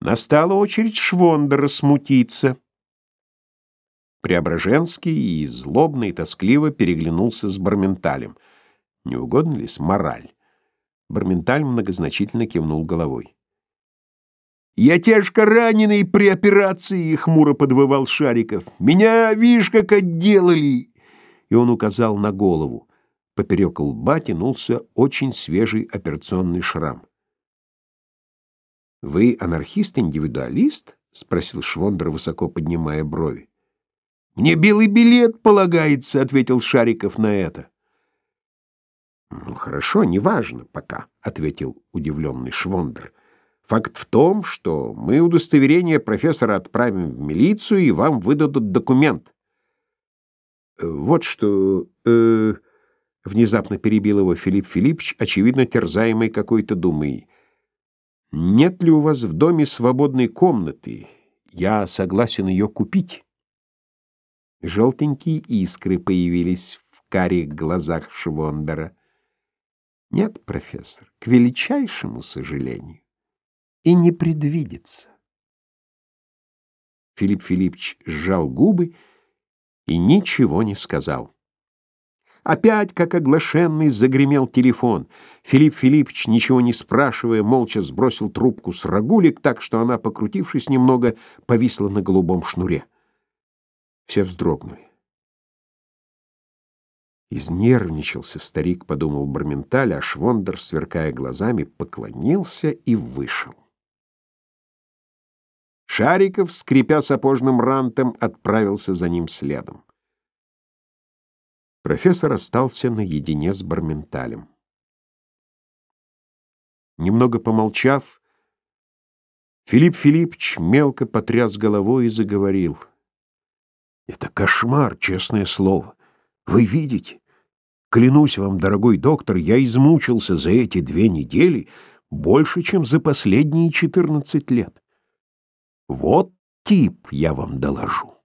Настала очередь Швондера смутиться. Преображенский и злобно и тоскливо переглянулся с Барменталем. Не угодно ли с мораль? Барменталь многозначительно кивнул головой. «Я тяжко раненый при операции!» — хмуро подвывал Шариков. «Меня, видишь, как отделали!» И он указал на голову. Поперек лба тянулся очень свежий операционный шрам. «Вы анархист-индивидуалист?» — спросил Швондер, высоко поднимая брови. «Мне белый билет полагается», — ответил Шариков на это. «Ну, хорошо, неважно пока», — ответил удивленный Швондер. «Факт в том, что мы удостоверение профессора отправим в милицию, и вам выдадут документ». «Вот что...» э, — внезапно перебил его Филипп Филиппович, очевидно терзаемый какой-то думой. Нет ли у вас в доме свободной комнаты? Я согласен ее купить. Желтенькие искры появились в карих глазах Швондера. Нет, профессор, к величайшему сожалению. И не предвидится. Филипп Филиппович сжал губы и ничего не сказал. Опять, как оглашенный, загремел телефон. Филипп Филиппович, ничего не спрашивая, молча сбросил трубку с рагулик так, что она, покрутившись немного, повисла на голубом шнуре. Все вздрогнули. Изнервничался старик, подумал Барменталь, а Швондер, сверкая глазами, поклонился и вышел. Шариков, скрипя сапожным рантом, отправился за ним следом. Профессор остался наедине с Барменталем. Немного помолчав, Филипп Филиппович мелко потряс головой и заговорил. «Это кошмар, честное слово. Вы видите? Клянусь вам, дорогой доктор, я измучился за эти две недели больше, чем за последние четырнадцать лет. Вот тип я вам доложу.